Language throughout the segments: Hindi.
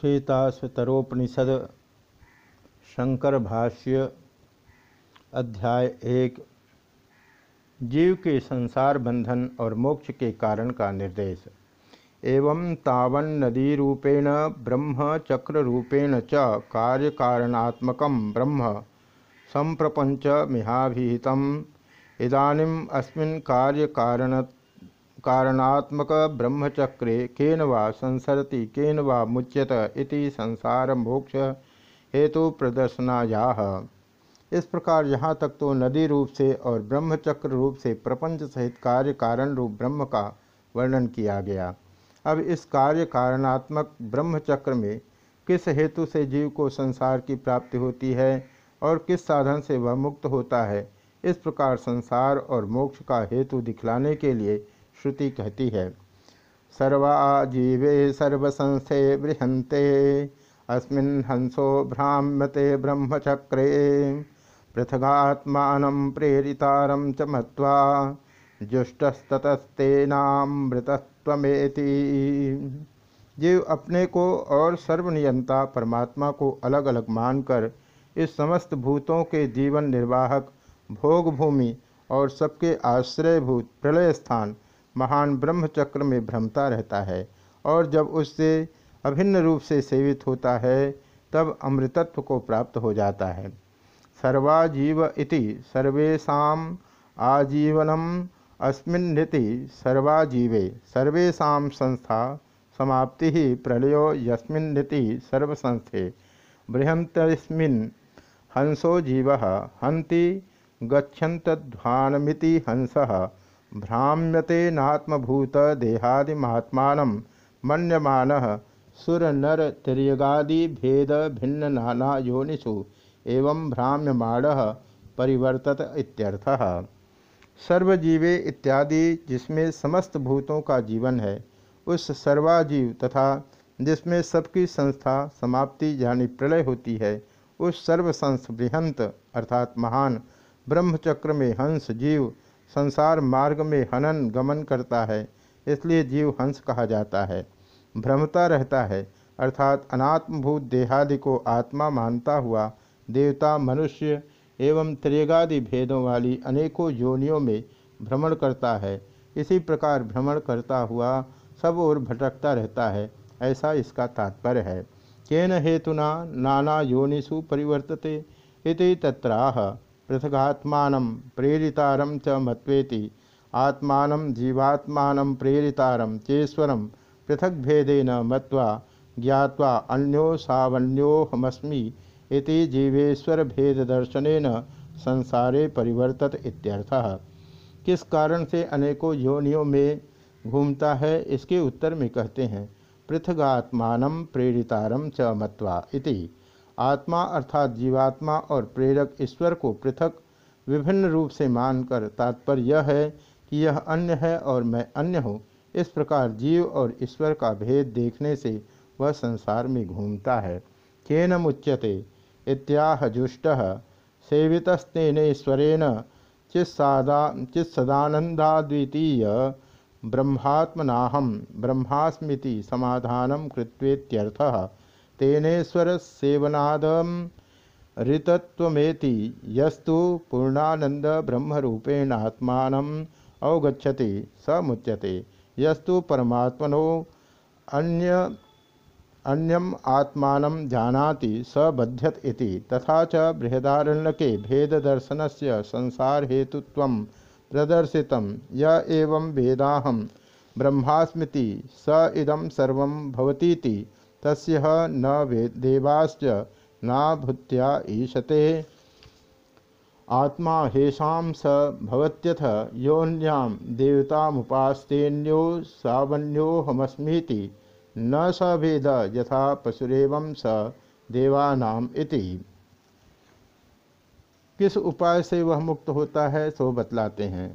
श्वेताश्वतरोपनिषद शंकर भाष्य अध्याय एक। जीव के संसार बंधन और मोक्ष के कारण का निर्देश। एवं तावन नदी रूपेण ब्रह्म चक्र रूपेण च कार्य कारणात्मक ब्रह्म संप्रपंच मिहाभिहित इदानीम अस्मिन् कार्य कारण कारणात्मक ब्रह्मचक्रे केन वा संसरति, केन वा मुच्यत इति संसार मोक्ष हेतु प्रदर्शनाया इस प्रकार यहाँ तक तो नदी रूप से और ब्रह्मचक्र रूप से प्रपंच सहित कार्य कारण रूप ब्रह्म का वर्णन किया गया। अब इस कार्य कारणात्मक ब्रह्मचक्र में किस हेतु से जीव को संसार की प्राप्ति होती है और किस साधन से वह मुक्त होता है, इस प्रकार संसार और मोक्ष का हेतु दिखलाने के लिए श्रुति कहती है, सर्वा जीवे सर्वसंस्थे बृहंते अस्मिन् हंसो भ्राम्यते ब्रह्मचक्रे, पृथगात्मान प्रेरितारम च मत्वा जुष्टस्ततस्तेनामृतत्वमेति जीव अपने को और सर्वनियंता परमात्मा को अलग अलग मानकर इस समस्त भूतों के जीवन निर्वाहक भोग भूमि और सबके आश्रयभूत प्रलय स्थान महान ब्रह्मचक्र में भ्रमता रहता है और जब उससे अभिन्न रूप से सेवित होता है, तब अमृतत्व को प्राप्त हो जाता है। सर्वाजीव इति सर्वेशा आजीवनम अस्मिन्निति सर्वाजीवे। सर्वेशा संस्था समाप्ति ही प्रलयो यस्मिन्निति सर्वसंस्थे। बृहंतस्मिन् हंसो जीव हंति गच्छन्तध्वानमिति हंसः। भ्राम्यते नात्मभूत देहादिमात्मा मन्यमान सुर नर तिरगादि भेद भिन्न नाना योनिषु एवं भ्राम्यमाण परिवर्तत इत्यर्थः। सर्वजीवे इत्यादि जिसमें समस्त भूतों का जीवन है, उस सर्वाजीव तथा जिसमें सबकी संस्था समाप्ति यानी प्रलय होती है, उस सर्वसंस बृहंत अर्थात महान ब्रह्मचक्र में हंस जीव संसार मार्ग में हनन गमन करता है, इसलिए जीव हंस कहा जाता है। भ्रमता रहता है, अर्थात अनात्मभूत देहादि को आत्मा मानता हुआ देवता, मनुष्य एवं त्रेगादि भेदों वाली अनेकों योनियों में भ्रमण करता है। इसी प्रकार भ्रमण करता हुआ सब ओर भटकता रहता है, ऐसा इसका तात्पर्य है। केन हेतुना नाना योनिषु परिवर्तते इति तत्राह। पृथगात्मान प्रेरितारम च मत्वेति। आत्मान जीवात्मान प्रेरितारम चेश्वर पृथक भेदेन मत्वा ज्ञावा अन्यो सावन्योहमस्मी जीवेश्वर भेद दर्शनेन संसारे परिवर्तत इत्यर्थः। किस कारण से अनेकों योनियों में घूमता है, इसके उत्तर में कहते हैं, पृथगात्मान प्रेरितारम च मत्वा इति। आत्मा अर्थात जीवात्मा और प्रेरक ईश्वर को पृथक, विभिन्न रूप से मानकर तात्पर्य यह है कि यह अन्य है और मैं अन्य हूँ। इस प्रकार जीव और ईश्वर का भेद देखने से वह संसार में घूमता है। केन मुच्यते, इत्याह जुष्ट सेवितस्तेनेश्वरेण चित्सादा चित्सदानंदाद्वितीय ब्रह्मात्मनाहम ब्रह्मास्मृति समाधान कृत्वेत्यर्थः। तेनेश्वर सेवनाद ऋतत्वेति यस्तु पूर्णानंद ब्रह्मरूपेण आत्मा अवगछति स मुच्यते। यस्तु परमात्मनो अन्य, अन्यम आत्मान जानाति, स बध्यत इति। तथा च बृहदारण्यके भेददर्शन से संसार हेतुत्व प्रदर्शित। य एवं ब्रह्मास्मृति, स इदम सर्व भवतीति। तस्य न देवाश्च न भूत्या ईशते। आत्मा हेषा स भवत्यथ योन्यां देवतामुपास्तेन्यो सावन्योहमस्मीति न स भेद यथा पशुरेव स देवानाम इति। किस उपाय से वह मुक्त होता है सो बतलाते हैं।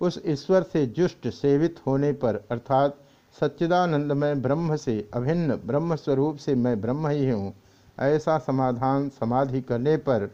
उस ईश्वर से जुष्ट सेवित होने पर अर्थात सच्चिदानंदमय ब्रह्म से अभिन्न ब्रह्म स्वरूप से मैं ब्रह्म ही हूँ। ऐसा समाधान समाधि करने पर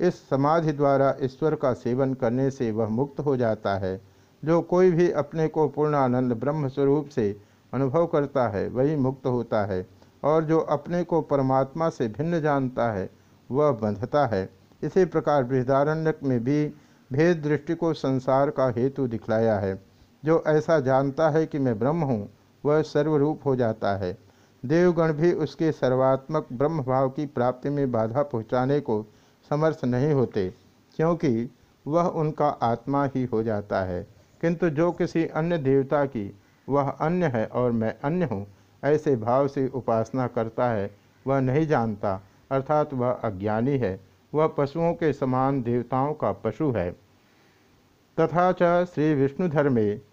इस समाधि द्वारा ईश्वर का सेवन करने से वह मुक्त हो जाता है। जो कोई भी अपने को पूर्णानंद ब्रह्म स्वरूप से अनुभव करता है, वही मुक्त होता है। और जो अपने को परमात्मा से भिन्न जानता है, वह बंधता है। इसी प्रकार बृहदारण्यक में भी भेद दृष्टि को संसार का हेतु दिखलाया है। जो ऐसा जानता है कि मैं ब्रह्म हूँ वह सर्वरूप हो जाता है। देवगण भी उसके सर्वात्मक ब्रह्म भाव की प्राप्ति में बाधा पहुँचाने को समर्थ नहीं होते, क्योंकि वह उनका आत्मा ही हो जाता है। किंतु जो किसी अन्य देवता की, वह अन्य है और मैं अन्य हूँ, ऐसे भाव से उपासना करता है, वह नहीं जानता, अर्थात वह अज्ञानी है, वह पशुओं के समान देवताओं का पशु है। तथा च श्री विष्णुधर्मे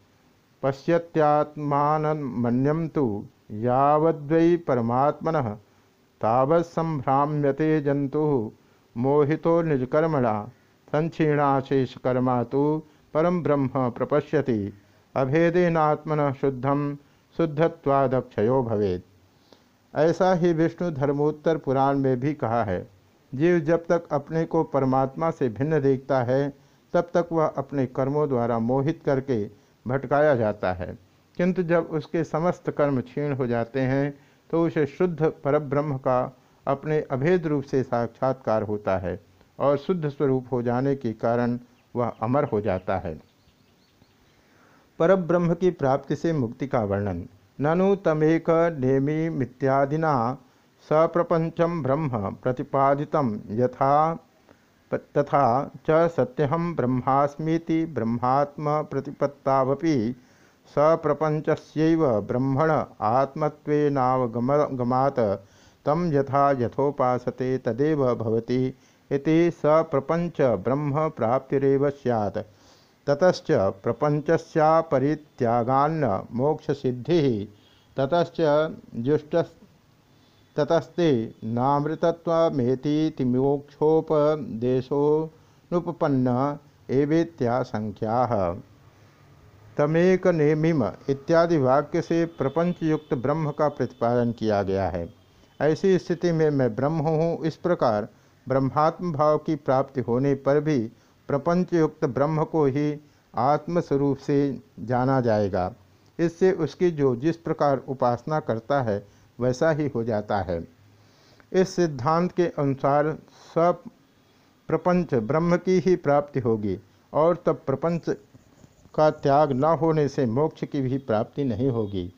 पश्यत्यात्मानमन्यम तो यावद्वै परमात्मन तावत्संभ्राम्यते जंतु मोहितो निजकर्मणा संक्षीणाशेषकर्मा तो परम ब्रह्म प्रपश्यति। अभेदेनात्मन शुद्धम शुद्धत्वादक्षयो भवेद ऐसा ही विष्णु धर्मोत्तर पुराण में भी कहा है, जीव जब तक अपने को परमात्मा से भिन्न देखता है, तब तक वह अपने कर्मों द्वारा मोहित करके भटकाया जाता है। किंतु जब उसके समस्त कर्म क्षीण हो जाते हैं तो उसे शुद्ध परब्रह्म का अपने अभेद रूप से साक्षात्कार होता है और शुद्ध स्वरूप हो जाने के कारण वह अमर हो जाता है। परब्रह्म की प्राप्ति से मुक्ति का वर्णन। ननु तमेक नेमी मित्यादिना सप्रपंचम ब्रह्म प्रतिपादित यथा तथा च सत्यहम ब्रह्मास्मीति ब्रह्मात्म प्रतिपत्तावपि सप्रपंचस्यैव ब्रह्मण आत्मत्वेनावगमात् तम यथा यथोपासते तदेव भवति इति सप्रपंच ब्रह्म प्राप्तिरेव स्यात्। ततश्च प्रपंचस्यापरित्यागान्न मोक्षसिद्धिः, ततश्च जुष्ट ततस्ते नामृतत्वमेतीति मोक्षोपदेशोनुपन्न एवेत्यासंख्या तमेक नेमिम इत्यादि वाक्य से प्रपंच युक्त ब्रह्म का प्रतिपादन किया गया है। ऐसी स्थिति में मैं ब्रह्म हूँ, इस प्रकार ब्रह्मात्म भाव की प्राप्ति होने पर भी प्रपंच युक्त ब्रह्म को ही आत्मस्वरूप से जाना जाएगा। इससे उसकी जो जिस प्रकार उपासना करता है वैसा ही हो जाता है। इस सिद्धांत के अनुसार सब प्रपंच ब्रह्म की ही प्राप्ति होगी और तब प्रपंच का त्याग न होने से मोक्ष की भी प्राप्ति नहीं होगी।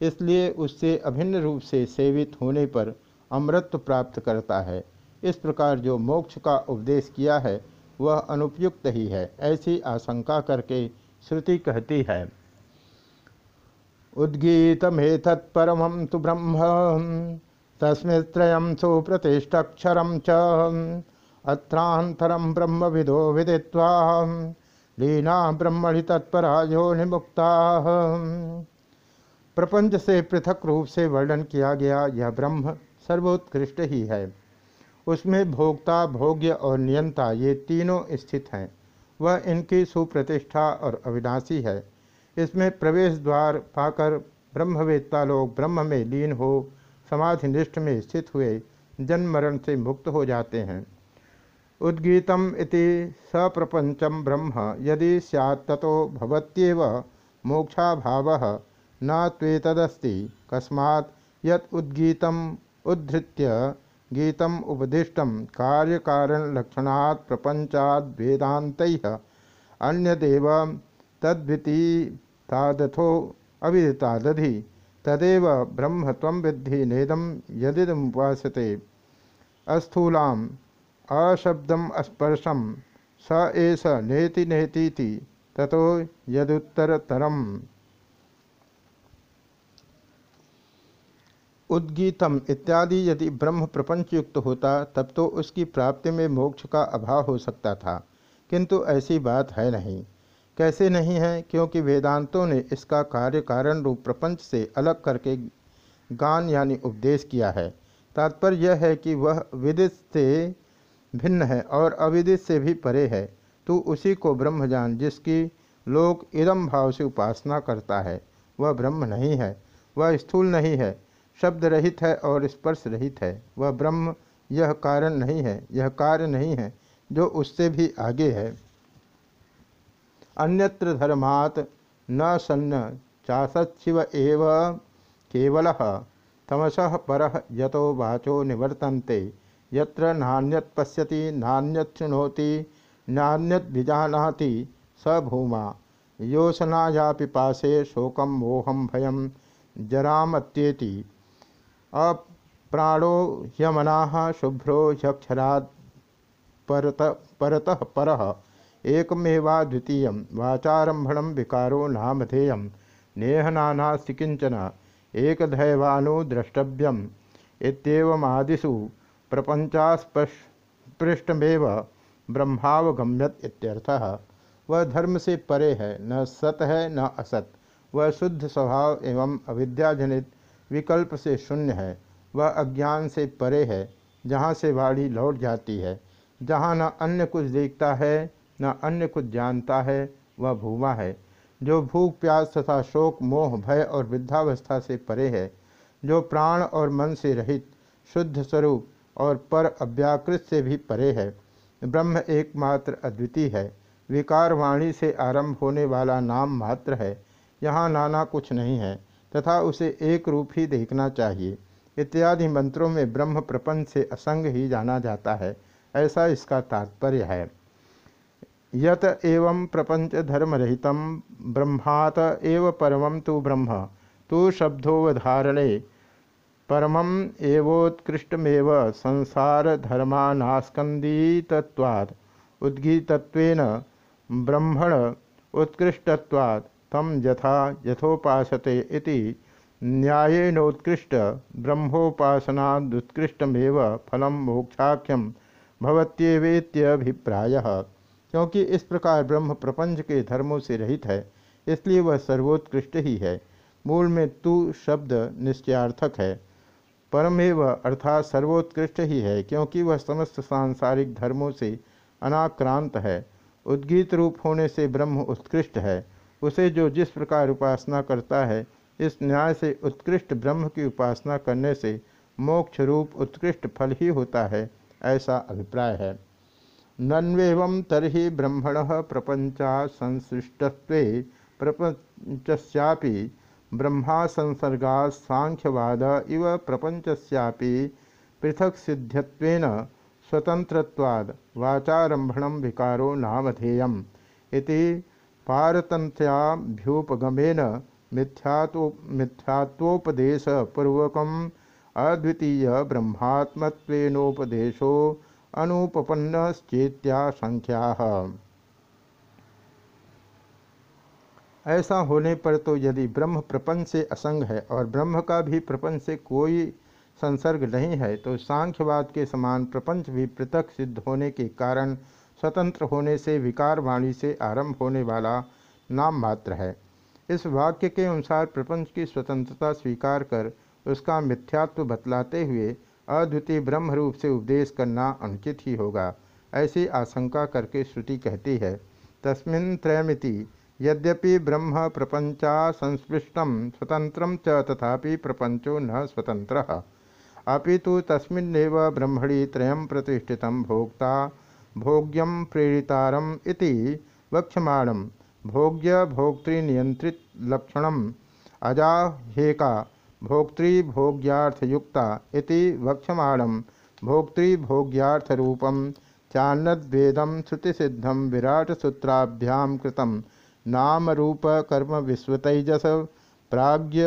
इसलिए उससे अभिन्न रूप से सेवित होने पर अमृत प्राप्त करता है। इस प्रकार जो मोक्ष का उपदेश किया है, वह अनुपयुक्त ही है, ऐसी आशंका करके श्रुति कहती है। उद्गीतमेतत्परम तो ब्रह्म। तस्मित्रय सुप्रतिष्ठक्षर च। ब्रह्म विदो विदित्वा। लीना ब्रह्मणि तत्परा जो निमुक्ता। प्रपंच से पृथक रूप से वर्णन किया गया यह ब्रह्म सर्वोत्कृष्ट ही है। उसमें भोक्ता, भोग्य और नियंता ये तीनों स्थित हैं। वह इनकी सुप्रतिष्ठा और अविनाशी है। इसमें प्रवेश द्वार पाकर ब्रह्मवेत्ता लोग ब्रह्म में लीन हो, समाधिनिष्ठ में स्थित हुए जन्म मरण से मुक्त हो जाते हैं। उद्गीतम इति सप्रपंचम ब्रह्म, यदि सैत् ततो भवत्येव मोक्षा भाव न त्वेतदस्ति। कस्मात् यत् उद्गीतम उद्धृत्य गीतम उपदिष्टम कार्यकारणलक्षणात् प्रपंचाद वेदांत अन्यदेव तद्विती तादथो अविदितादधि तदेव ब्रह्म तम विद्धि नेदम यदिदमुपासते अस्थूलाम अशब्दम स्पर्शम स एस नेति नेतीति ततो यदुत्तरतरम। उद्गीतम इत्यादि यदि ब्रह्म प्रपंच युक्त होता, तब तो उसकी प्राप्ति में मोक्ष का अभाव हो सकता था, किंतु ऐसी बात है नहीं। कैसे नहीं है, क्योंकि वेदांतों ने इसका कार्य कारण रूप प्रपंच से अलग करके गान यानी उपदेश किया है। तात्पर्य यह है कि वह विदित से भिन्न है और अविदित से भी परे है। तू उसी को ब्रह्म जान जिसकी लोग इदम भाव से उपासना करता है, वह ब्रह्म नहीं है, वह स्थूल नहीं है, शब्द रहित है और स्पर्श रहित है, वह ब्रह्म, यह कारण नहीं है, यह कार्य नहीं है, जो उससे भी आगे है। अन्यत्र धर्मात् न सन्न चाशिव एव। केवल तमस पर यतो वाचो निवर्तन्ते। यत्र नान्यत् पश्यति, नान्यत् शृणोति नान्यद्विजानाति स भूमा। योशनाया पिपासे शोकम मोहम भयम जरामत्येति। अप्राणो ह्यमना, शुभ्रो ह्यक्षरा परत परतः परः। एकमेवा द्वितीय वाचारंभण विकारो नामधेय, नेहनानास्ति किंचन एकदैवानुद्रष्टव्यम इत्येवमादिषु प्रपंचास्पृष्टमेव ब्रह्मावगम्यत इत्यर्थः। वह धर्म से परे है, न सत है, न असत। वह शुद्ध स्वभाव एवं अविद्याजनित विकल्प से शून्य है। वह अज्ञान से परे है, जहाँ से वाणी लौट जाती है, जहाँ न अन्य कुछ देखता है न अन्य कुछ जानता है, वह भूमा है। जो भूख, प्यास तथा शोक, मोह, भय और वृद्धावस्था से परे है, जो प्राण और मन से रहित, शुद्ध स्वरूप और पर अव्याकृत से भी परे है, ब्रह्म एकमात्र अद्वितीय है। विकार वाणी से आरंभ होने वाला नाम मात्र है। यहाँ नाना कुछ नहीं है, तथा उसे एक रूप ही देखना चाहिए। इत्यादि मंत्रों में ब्रह्म प्रपंच से असंग ही जाना जाता है, ऐसा इसका तात्पर्य है। यत एवं प्रपंच धर्मरहित ब्रह्मात एव परम तो ब्रह्म तो शब्दोवधारणे परमम एवोत्कृष्टमेव संसार धर्मानास्कंदीतत्वात् उद्गीतत्वेन ब्रह्मण उत्कृष्टत्वात् तम यथा यथोपासते इति न्यायेनोत्कृष्ट ब्रह्मोपासनादुत्कृष्टमेव फलम मोक्षाख्यम भवत्येवेत्यभिप्राय। क्योंकि इस प्रकार ब्रह्म प्रपंच के धर्मों से रहित है, इसलिए वह सर्वोत्कृष्ट ही है। मूल में तू शब्द निश्चयार्थक है। परमेव अर्थात सर्वोत्कृष्ट ही है, क्योंकि वह समस्त सांसारिक धर्मों से अनाक्रांत है। उद्गीत रूप होने से ब्रह्म उत्कृष्ट है। उसे जो जिस प्रकार उपासना करता है, इस न्याय से उत्कृष्ट ब्रह्म की उपासना करने से मोक्ष रूप उत्कृष्ट फल ही होता है, ऐसा अभिप्राय है। नन्वेव तरी ब्रह्मण प्रपंचा संसृष्टत्व प्रपंचस्यापि ब्रह्मा संसर्गा सांख्यवाद इव प्रपंचस्यापि पृथक सिद्ध्यत्वेन स्वतंत्रत्वाद वाचारंभण विकारो नामधेयम इति पारतंत्र्याभ्युपगमेन मिथ्यात्व मिथ्यात्वोपदेशपूर्वकम अद्वितीय अनुपन्नश्चेत्या संख्या ऐसा होने पर तो यदि ब्रह्म प्रपंच से असंग है और ब्रह्म का भी प्रपंच से कोई संसर्ग नहीं है तो सांख्यवाद के समान प्रपंच भी पृथक सिद्ध होने के कारण स्वतंत्र होने से विकार वाणी से आरंभ होने वाला नाम मात्र है। इस वाक्य के अनुसार प्रपंच की स्वतंत्रता स्वीकार कर उसका मिथ्यात्व बतलाते हुए अद्वितीय ब्रह्म रूप से उपदेश करना अनुचित ही होगा। ऐसी आशंका करके श्रुति कहती है, तस्मिन् त्रयमिति, यद्यपि ब्रह्म प्रपंचा संस्पृष्ट स्वतंत्र च तथापि प्रपंचो न स्वतंत्र अभी तो तस्मिन्नेव ब्रह्मणि त्रयं प्रतिष्ठित भोक्ता भोग्यम प्रेरितारम इति वक्ष्यमाणं। भोग्य भोक्तृनियंत्रित लक्षणम अजाहेका भोक्तृभोग्यार्थयुक्ता इति वक्ष्यमाणं भोक्तृभोग्यार्थरूपं चान्नद्वेदं श्रुतिसिद्धं विराटसूत्राभ्यां कृतं नामरूपकर्म विश्वतैजस प्राज्ञ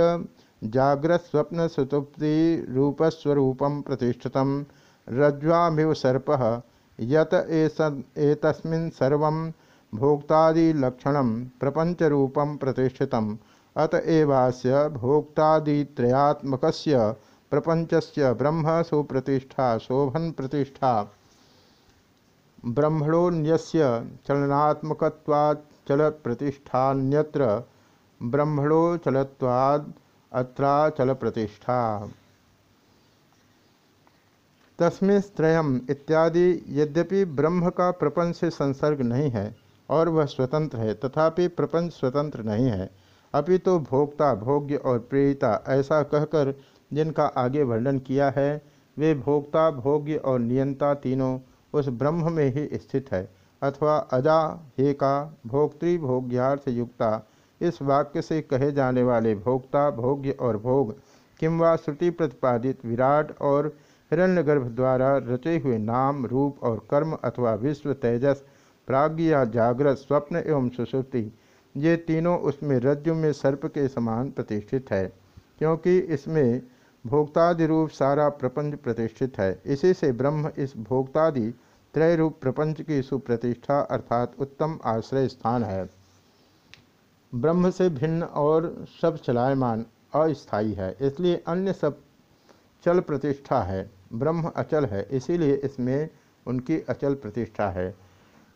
जाग्रस्वप्नसुतुप्तिरूपस्वरूपं प्रतिष्ठितं रज्ज्वामिव सर्पः यत एतस्मिन् सर्वं भोक्तादिलक्षणं प्रतिष्ठितम् अत एवास्य भोक्तादित्रयात्मक प्रपंचस्य ब्रह्म सुप्रतिष्ठा, शोभन प्रतिष्ठा। ब्रह्मणोन्यस्य चलनात्मकवाचल प्रतिष्ठान्यत्र ब्रह्मणोचलत्वाद अत्राचल प्रतिष्ठा तस्मिस्त्रयम इत्यादि यद्यपि ब्रह्म का प्रपंच से संसर्ग नहीं है और वह स्वतंत्र है, तथापि प्रपंच स्वतंत्र नहीं है। अभी तो भोक्ता, भोग्य और प्रेरिता ऐसा कहकर जिनका आगे वर्णन किया है, वे भोक्ता, भोग्य और नियंता तीनों उस ब्रह्म में ही स्थित है। अथवा अजा, हेका भोक्तृभोग्यार्थ युक्ता, इस वाक्य से कहे जाने वाले भोक्ता, भोग्य और भोग किंवा श्रुति प्रतिपादित विराट और हिरण्यगर्भ द्वारा रचे हुए नाम, रूप और कर्म अथवा विश्व तेजस प्राज्ञ या जागृत, स्वप्न एवं सुसुप्ति ये तीनों उसमें रज्जु में सर्प के समान प्रतिष्ठित है, क्योंकि इसमें भोक्तादि रूप सारा प्रपंच प्रतिष्ठित है। इसी से ब्रह्म इस भोक्तादि त्रय रूप प्रपंच की सुप्रतिष्ठा अर्थात उत्तम आश्रय स्थान है। ब्रह्म से भिन्न और सब चलायमान, अस्थायी है। इसलिए अन्य सब चल प्रतिष्ठा है। ब्रह्म अचल है, इसीलिए इसमें उनकी अचल प्रतिष्ठा है।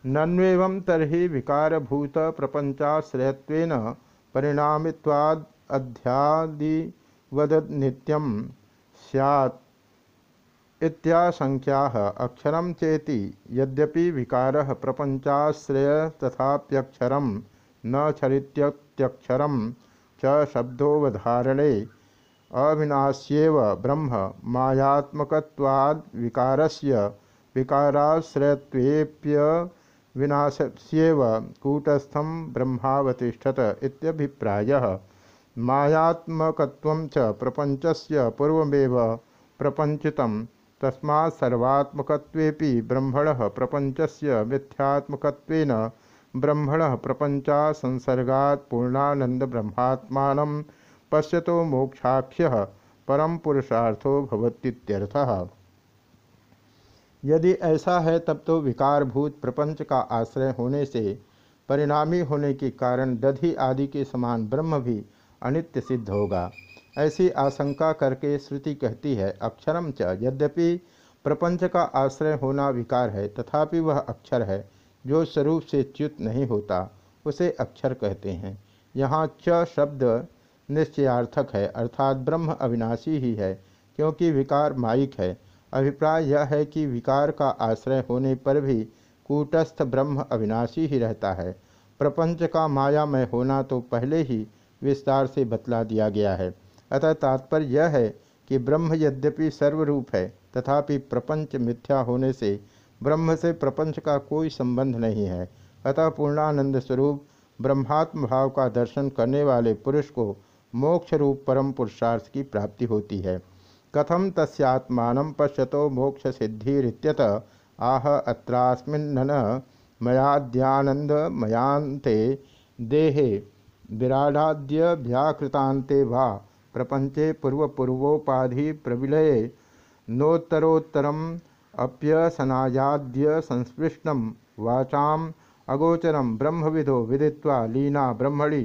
नन्वेव तरी विकारभूत प्रपंचाश्रयत्वेन परिणामित्वाद अध्यादिवद नित्यम सैत् इत्याशंख्या अक्षर चेति यद्यपि विकार प्रपंचाश्रय तथाप्यक्षर न छरित्यक्षर च शब्दोवधारणे अविनाश्येव ब्रह्म मायात्मकवाद विकारस्य विकाराश्रयत्वेप्य विनाश्यव कूटस्थम ब्रह्मावतिष्ठत इत्यभिप्रायः। मायात्मकत्वं च प्रपञ्चस्य पूर्वमेव प्रपञ्चितं, तस्मात् सर्वात्मकत्वेपि ब्रह्मणः प्रपञ्चस्य मिथ्यात्मक ब्रह्मण प्रपञ्चा संसर्गात् पूर्णानंद ब्रह्मात्मानं पश्यतो मोक्षाख्यः परम पुरुषार्थो भवतीत्यर्थः यदि ऐसा है, तब तो विकारभूत प्रपंच का आश्रय होने से, परिणामी होने के कारण दधि आदि के समान ब्रह्म भी अनित्य सिद्ध होगा। ऐसी आशंका करके श्रुति कहती है, अक्षरम च, यद्यपि प्रपंच का आश्रय होना विकार है, तथापि वह अक्षर है, जो स्वरूप से च्युत नहीं होता, उसे अक्षर कहते हैं। यहाँ च शब्द निश्चयार्थक है, अर्थात ब्रह्म अविनाशी ही है, क्योंकि विकार माइक है। अभिप्राय यह है कि विकार का आश्रय होने पर भी कूटस्थ ब्रह्म अविनाशी ही रहता है। प्रपंच का मायामय होना तो पहले ही विस्तार से बतला दिया गया है। अतः तात्पर्य यह है कि ब्रह्म यद्यपि सर्वरूप है, तथापि प्रपंच मिथ्या होने से ब्रह्म से प्रपंच का कोई संबंध नहीं है। अतः पूर्णानंद स्वरूप ब्रह्मात्म भाव का दर्शन करने वाले पुरुष को मोक्ष रूप परम पुरुषार्थ की प्राप्ति होती है। कथम तस्यात्मान पश्यतो मोक्ष सिद्धिरित्यत आह अत्रास्मिन्न मयाद्यानंद मयांते देहे विराडाद्य व्याकृतांते वा। प्रपंचे पूर्वपूर्वोपाधि प्रविलये नोत्तरोत्तरम अप्यसनायाद्य संस्पृष्टम वाचाम अगोचरम ब्रह्मविदो विदित्वा लीना ब्रह्मणि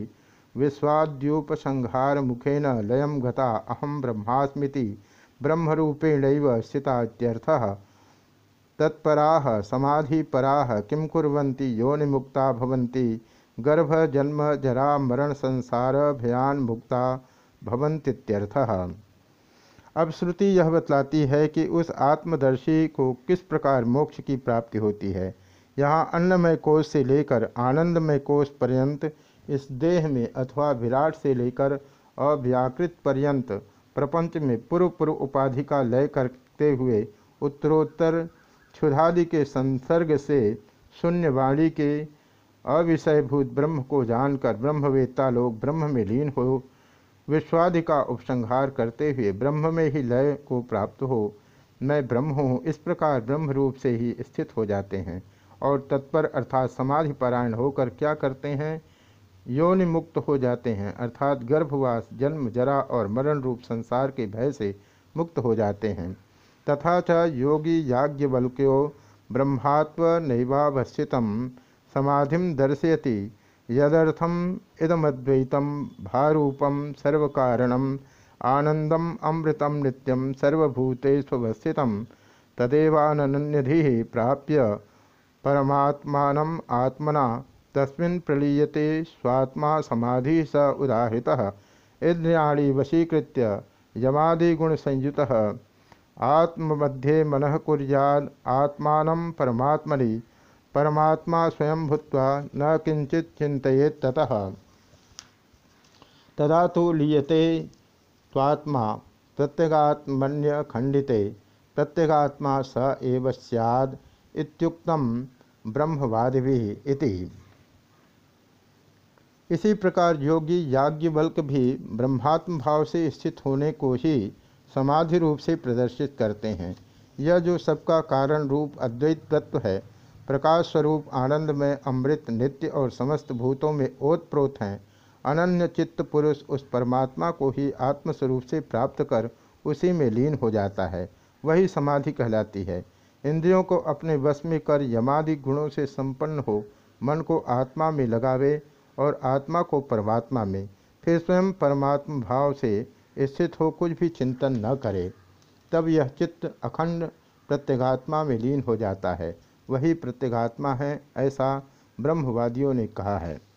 विश्वाद्युपसंहार मुखेन लयम गता अहम ब्रह्मास्मि ब्रह्मरूपेण स्थिता तत्परा, समाधिपरा, किं कुर्वन्ति योनिमुक्ता भवन्ति। गर्भ, जन्म, जरा, मरण, संसार, भयान मुक्ता भवंतीत्यर्थः अब श्रुति यह बतलाती है कि उस आत्मदर्शी को किस प्रकार मोक्ष की प्राप्ति होती है। यहाँ अन्नमय कोष से लेकर आनंदमय कोष पर्यंत, इस देह में अथवा विराट से लेकर अव्याकृत पर्यंत प्रपंच में पूर्व पूर्व उपाधि का लय करते हुए उत्तरोत्तर क्षुधादि के संसर्ग से शून्यवाणी के अविषयभूत ब्रह्म को जानकर ब्रह्मवेत्ता लोग ब्रह्म में लीन हो, विश्वादि का उपसंहार करते हुए ब्रह्म में ही लय को प्राप्त हो। मैं ब्रह्म हूँ, इस प्रकार ब्रह्म रूप से ही स्थित हो जाते हैं। और तत्पर अर्थात समाधि पारायण होकर क्या करते हैं? योनि मुक्त हो जाते हैं, अर्थात गर्भवास, जन्म, जरा और मरण रूप संसार के भय से मुक्त हो जाते हैं। तथा च योगी याज्ञवल्क्यो ब्रह्मात्व नैवावस्थितम समाधि दर्शयति, यदर्थम इदमद्वैतम भारूपम सर्वकारणम आनंदम अमृतम नित्यम सर्वभूतेष्वस्थित तदेवानन्यधि प्राप्य परमात्मा आत्मना तस्मिन् प्रलीयते स्वात्मा समाधि स उदाहृतः। इंद्रियाणि वशीकृत्य यमादिगुणसंयुतः। आत्ममध्ये मनः कुर्याद आत्मानं परमात्मनि। परमात्मा स्वयं भूत न किंचित चिंतित ततः। तदा तो लीयते स्वात्मा प्रत्यगात्मन्य खंडिते प्रत्यगात्मा स एव सैद ब्रह्मवादिभिः इति। इसी प्रकार योगी याज्ञवल्क भी ब्रह्मात्म भाव से स्थित होने को ही समाधि रूप से प्रदर्शित करते हैं। यह जो सबका कारण रूप अद्वैत तत्व है, प्रकाश स्वरूप आनंद में अमृत नित्य और समस्त भूतों में ओतप्रोत हैं, अनन्य चित्त पुरुष उस परमात्मा को ही आत्मस्वरूप से प्राप्त कर उसी में लीन हो जाता है, वही समाधि कहलाती है। इंद्रियों को अपने वश में कर यमादि गुणों से संपन्न हो मन को आत्मा में लगावे और आत्मा को परमात्मा में, फिर स्वयं परमात्मा भाव से स्थित हो कुछ भी चिंतन न करे, तब यह चित्त अखंड प्रत्यगात्मा में लीन हो जाता है। वही प्रत्यगात्मा है, ऐसा ब्रह्मवादियों ने कहा है।